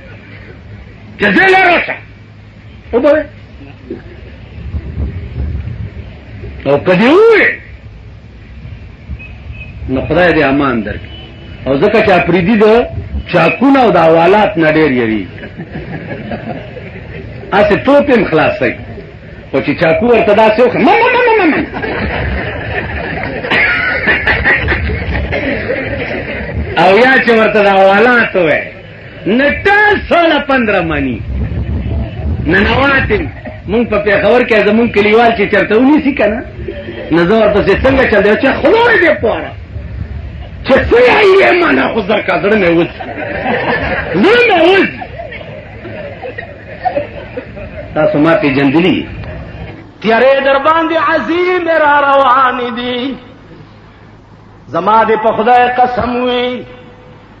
جزې لا راشه وګوره او که دې ووې نو خدای دې امان درک او ځکه چې اپریدي د چاکونه او د حوالات نه ډېر یوي اسې توپ هم خلاص دی خو چې چاکو ورته داسې وکړه مه مه مه مه مه او یا چې ورته د حوالات وې نټال سوله پندرہ منی ننواتم مونږ په پیښور کې زمونږ کلیوال چې چرته ونی سي کنه نظر پسې څنګه چل دی چې خدای دې پاره چې څه یې معنا خو زر کا زړه مې وځ زړه مې وځ تاسو ما پیژندلی تیارې در باندې عظیم را روان دي زما دې په خدای قسم وي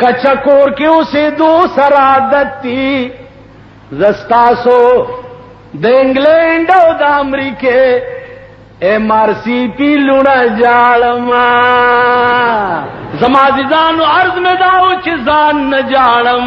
کچه کور کې اوسېدو سره عادت دي زستاسو د انګلند او د امریکې ایم آر سی پی لونه جاړم زما عزیزانو عرض مې داو چې ځان نه جاړم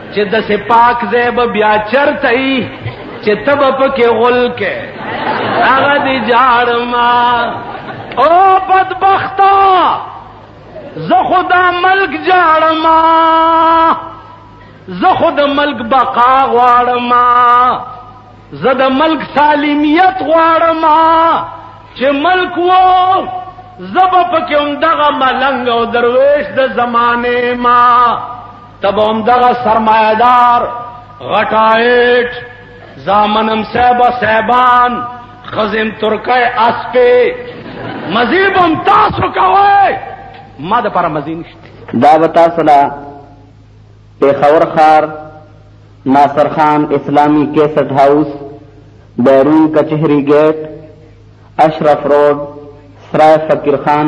چې د سه پاک زیب بیا چرته ای چې تب په کې غل کې هغه دې جاړ ما او بدبختا زه خدا ملک جاړ ما زه خود ملک بقا غواړم زه د ملک سالمیت غواړم چې ملک وو زب پکې هم دغه ملنګ او درویش د زمانه ما تب هم دغه سرمایدار غټایټ زامنم صاحب صاحبان خزم ترکای اسپه مزیب هم تاسو کوي ما د پر مزین دا وتا سره پېښور ښار، ناصر خان اسلامي کېسټ هاوس، بېرون کچهري ګېټ، اشرف روډ، سرای فقیر خان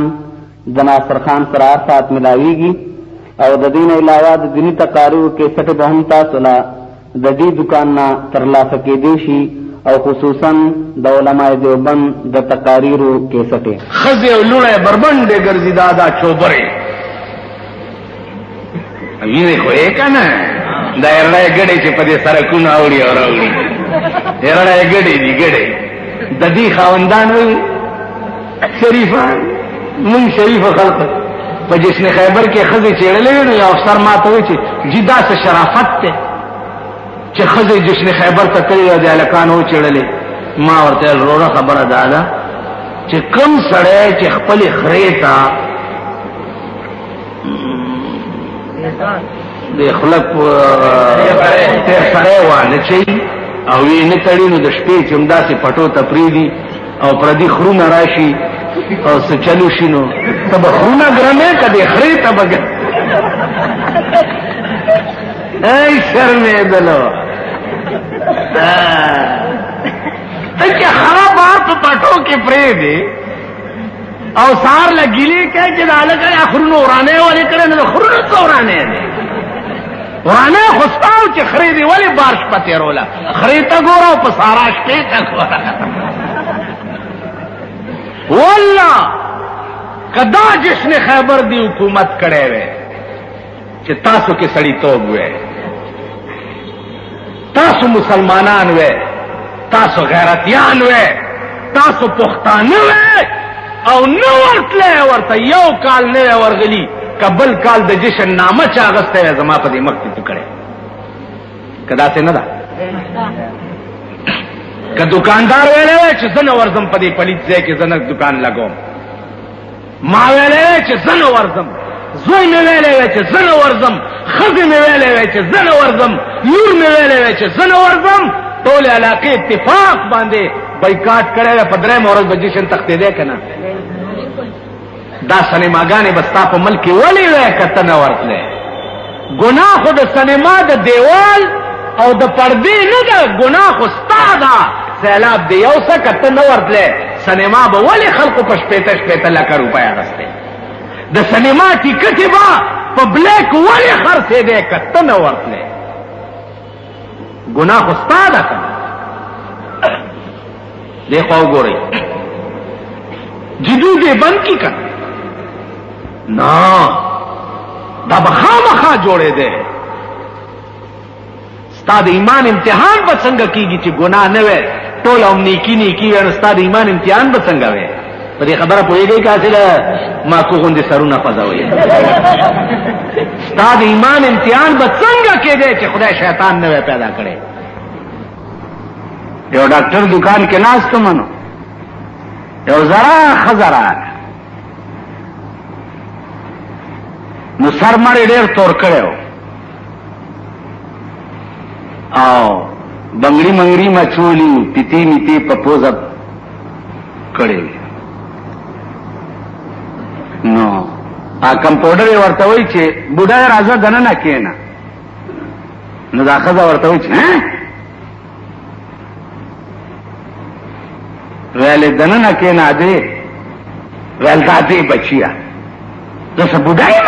د ناصر خان سره هر ساعت ملاوېږي او د دې نه علاوه د دیني تقاریرو کېسټې به هم تاسو له د دې دوکان نه تر لاسه کېدای شي او خصوصاً د علماء دیوبند د تقاریرو کېسټې. ښځې او لوڼی بربنډې ګرځي دا دا چوبرې. ویني خو یې کنه دا یړړای ګړې چې په دې سره کو نه اوړي او راوړي یړړای ګړې دي ګړې د دې خاوندان وي شریفان مون شریف خلق په جشن خیبر کې خزه چیړلې نو یو افسر ماته وی چې جدا سه شرافت ته چې خزه جشن خیبر ته تللی او د الکانو چیړلې ما ورته وروره خبره دادا چې کم سړی چې خپل خریتا د خلق تیر سره وانه چي او یې نه تړي نو د شپې چې همداسې پټو تپریدي او پردي خرونه راشي او څه چلو شي نو ته به خرونه ګرمې که د خرې ته به ای شرمېدلو ته چې خراب بار په پټو کې پرېږدې او سار لګیلی کې چې دا لکه اخرونو ورانه ولې کړې نه خرونه څو ورانه دي ورانه خوستاو چې خرې دی ولې بارش پته رولا خرې ته ګور او په سارا شپې ته ګور والله کدا جشن خیبر دی حکومت کړي وي چې تاسو کې سړی توب وې تاسو مسلمانان وې تاسو غیرتیان وې تاسو پښتانه وې او نو ورتله ورته یو کال نه ورغلی کبل کال د جشن نامه چا غسته زما په دې مخ کې پکړه کدا څه نه ده که دکاندار ویلې چې زنه ورزم په دې پلیت ځای کې زنه دکان لګوم ما ویلې چې زه نه ورځم زوی مې ویلې وی چې زه نه ورځم ښځې مې ویلې وی چې زه نه ورځم لور مې ویلې وی چې زه نه ورځم ټول علاقې اتفاق باندې بایکاټ کړی په درې مورز به جشن تختېدی که نه دا سنیماګانې به ستا په ملک کې ولې وی که ته نه ورتلی ګناه خو د سینما د دیوال او د پردې نه ده ګناه خو ستا ده سیلاب دی یو څه کته نه ورتله سینما به ولې خلکو په شپېته شپېته لکه روپۍ اخیستې د سینما ټیکټې به په بلیک ولې خرڅېدی کته نه ورتله ګناه خو ستا ده که دې خوا وګورئ جدو دې بند کی که نه دا به خامخا جوړې دی ستا د ایمان امتحان به څنګه کیږي چې ګناه نه وي ټول هم نیکی نیکی وي نو ستا د ایمان امتحان به څنګه وي په دې خبره پوهیږئ که هسې له ماکو غوندې سرونه خوځوئ ستا د ایمان امتحان به څنګه کېدی چې خدای شیطان نه وی پیدا کړی یو ډاکټر دکان کې ناست منو یو زرا خزرا نو سر مړ ډیر تور کړو او بنگړي منګړي مچولي پتی میتی په پوزه کړي نو ا کمپاوډر ورته وای چې بډا راځه دنه نه کینا نو دا خزه ورته وای چې ویلې دنه نه کینا دې ویل دا دې بچیا زه څه بډا یم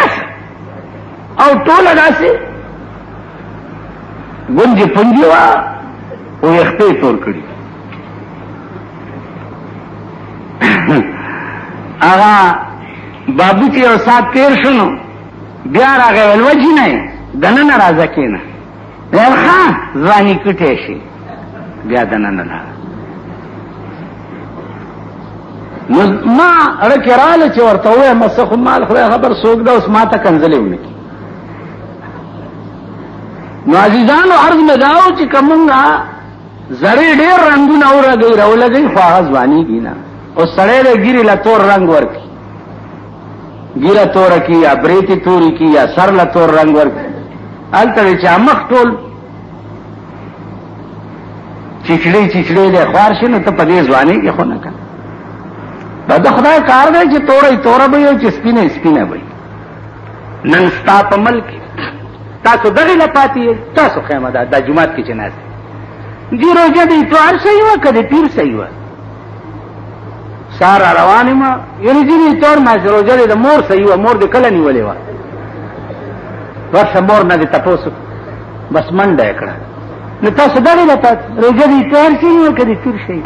او ټول داسې ګونځي پنځه وا او یختې تور کړی هغه بابو ته یو سات تیر شنو بیا راغی ول وجی نه دنه ناراضه کینه ول ښا ځواني کټه شي بیا دنه نه لاړ نو ما رکراله چې ورته وې ما څه مال خدای خبر سوګ دا اوس ما ته کنځلې ونه کی نو عزیزانو عرض مې داو چې کومه زړې ډېر رنگونه ورګي راولګي خو هغه ځواني کینا او سړې د ګيري لا تور رنگ ورکي ګيره تور کی یا بریتی توری کی یا سر لا تور رنگ ورکي الته چې مخ ټول چچړې چچړې د خوار شنو ته په دې ځواني کې خو نه کړ دا خدای کار دی چې تورې تور به یو چې سپینه سپینه وي نن ستا په ملک تاسو دغه لپاتې تاسو خیمه ده د جمعات کې چې ناست دی روزه دی تو هر صحیح و کده پیر صحیح و سار روان ما یعنی ځینې تور ما روزه دی د مور صحیح و مور د کله نیولې و ورشه مور نه دی تاسو بس منډه کړه نو تاسو دغه لپاتې روزه دی تو هر صحیح و کده پیر صحیح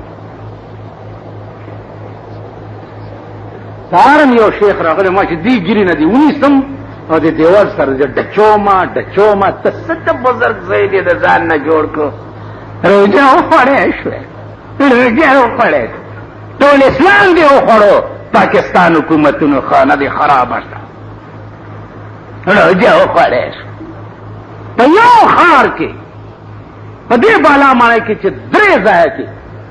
سارم یو شیخ راغلی ما چې دی ګیری نه دی ونیستم او د دیوال سره د ډچوما ډچوما ته ست بزرګ زید د ځان نه جوړ کو روزه او خړې شو روزه او خړې ټول اسلام دی او خړو پاکستان حکومتونو خانه دی خراب شته روزه او خړې شو په یو خار کې په دې بالا مړای کې چې درې ځای کې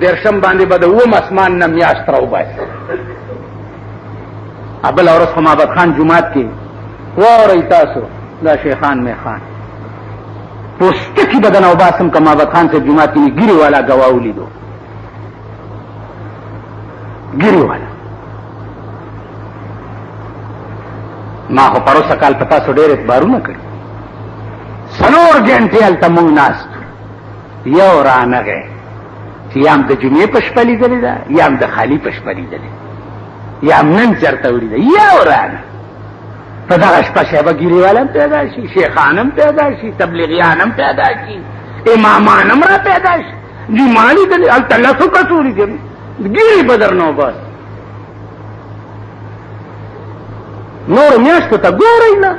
دیرشم باندې به د اوم اسمان نه میاشت راوباسي ابل اورس خو مابد خان جماعت کې وورئ تاسو دا شیخان می خان پوستکی بدن او باسم که مابد خان صاحب جماعت کې ګیری والا گواو لیدو ګیری والا ما خو پروسه کال پتا سو ډېر اعتبارونه کړی سلور ګنټه الته مونږ ناست یو رانغه چې یم د جمعې په شپه لیدلې ده یم د خالی په شپه لیدلې یم نن چرته ولیده یو رانه په دغه شپه شیبه ګیریوالم پیدا شي شیخانم پیدا شي تبلیغیانم پیدا شي امامانم را پیدا شي دی مالی دلی هلته لسو کسو لیدم ګیری په درنو بس نور میاشتو ته ګورئ نه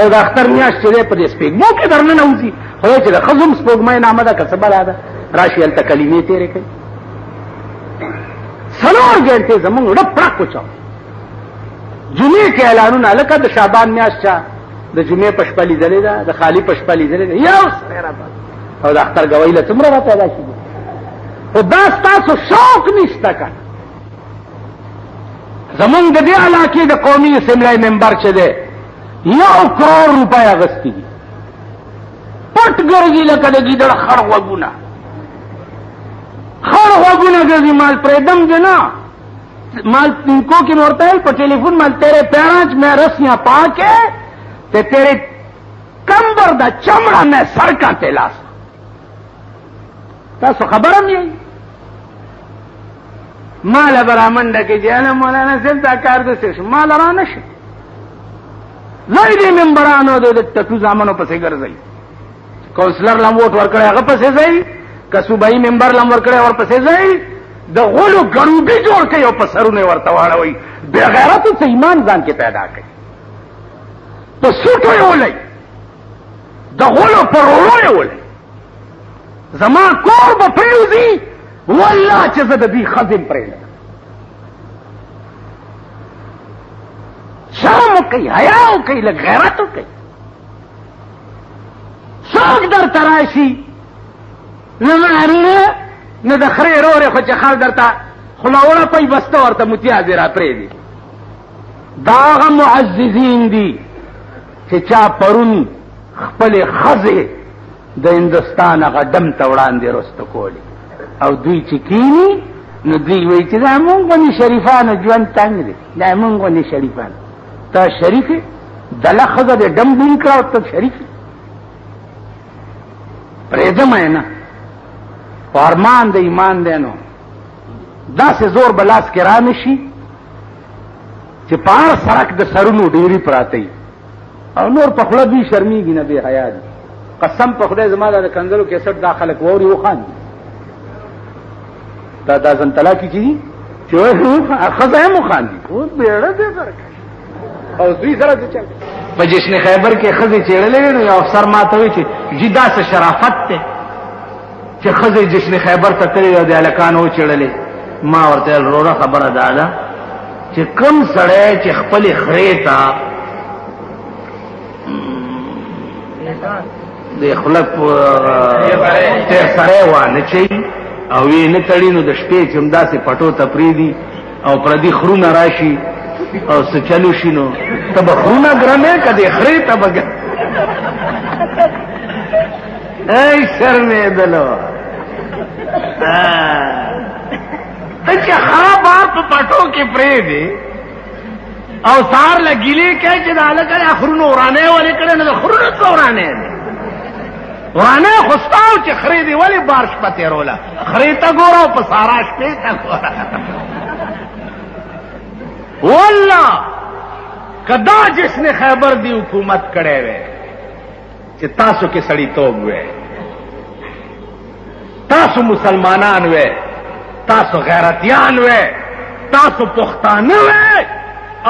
او د اختر میاش چې په دې سپېګمو کې درنه نه وځي خو چې د خزم سپوږمۍ نامه ده کسب را ده راشي هلته کلمې تیرې کوي څلور ګنټې زمونږ وړه پړه کوچو جمعې کې اعلانونه لکه د شعبان میاش چا د جمعې په شپه لیدلې ده د خالی په شپه لیدلې ده یو سره راته او د اختر ګوایله څومره را پیدا شي خو دا ستاسو شوق نشته که زمونږ د دې علاقې د قومي اسمبلۍ ممبر چې دی یو کرور روپۍ اغستې دي پټ ګرځي لکه د ګیدړ خړ غوږونه خړ غوږونه ګرځي مال پرېږدم دی نه مال تنکو کې مورته ویل په ټلیفون مال تیرې پیرانچ مې رسیا پاکې ته تیرې کمبر دا چمړه مې سر کا تلاس تاسو خبرم یې مال برامن دکې جاله مولانا زم تا کار د څه مال را نشه لای دې منبرانو د ټټو زامنو پسې ګرځي کونسلر لم ووټ ورکړی هغه پسې ځي که صوبایي ممبر لم ورکړی ور پسې ځي د غولو ګړوبي جوړ کړي او په سرونه ورته واړوي بې غیرتو څه ایمان ځان کې پیدا کړي په سوټو یې ولئ د غولو پر وړو یې ولئ زما کور به پریوزی والله چې زه د دوی خزم پرې نه شرم وکړي حیا وکړي لږ غیرت وکړي څوک درته راشي نه مارونه نه د خرې رورې خو چې خر درته خوله وړه پي بسته ورته متیازې را پرېږدي دا هغه معززین دي چې چا پرون خپل خزه د هندستان غډم ته وړاندې رست کولی او دوی چې کینی نو دوی وی چې دا مونږ باندې شریفانو ژوند تنګ دی دا مونږ باندې شریفان تا شریف دله خزه د دم بین کړه او ته شریف پرېدم نه فرمان د ایمان دی نو دا سه زور بلاس کرا نشي چې په هر سرک د سرونو ډیری پراته وي او نور په خله دوی شرمېږي نه بې حیا دي قسم په خدای زما د کنګلو کیسټ دا خلک ووري وخاندي دا دا ځن طلاقي کیږي چې وایي خزه هم وخاندي او بیړه دې فرق او دوی سره څه چل په جشن خیبر کې خزه چېړلې نو یو افسر ماته وی چې جدا څه شرافت ته چې ښځې جشن خیبر ته تللې او د هلکانو وچېړلې ما ورته ویل وروره خبره دا ده چې کوم سړی چې خپلې خرې ته د خلق تیر سره وانه چي او یې نه تړي نو د شپې چې همداسې پټو ته پرېږدي او پردي خرونه راشي او څه چلو شي نو ته به خرونه ګرمې که د خرې ته به ای شرمېدلو ته چې ښه بار په پټو کې پرې دی او سار له ګیلې کوي چې د هلکه د خرونو ورانه ولې کړی نو د خرونو څه ورانه دی ورانه خو ستا و چې خرې دی ولې بار شپه تېروله خرې ته ګوره او په سارا شپې ته ګوره والله که دا جسم خیبر دی حکومت کړی وی چې تاسو کې سړی توب وی تاسو مسلمانان وی تاسو غیرتیان وی تاسو پښتانه وی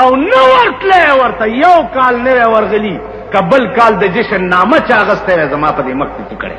او نو ورتله ورته یو کال نه ورغلی کبل کال د جشن نامه چاغسته زما په دې مکتب کړي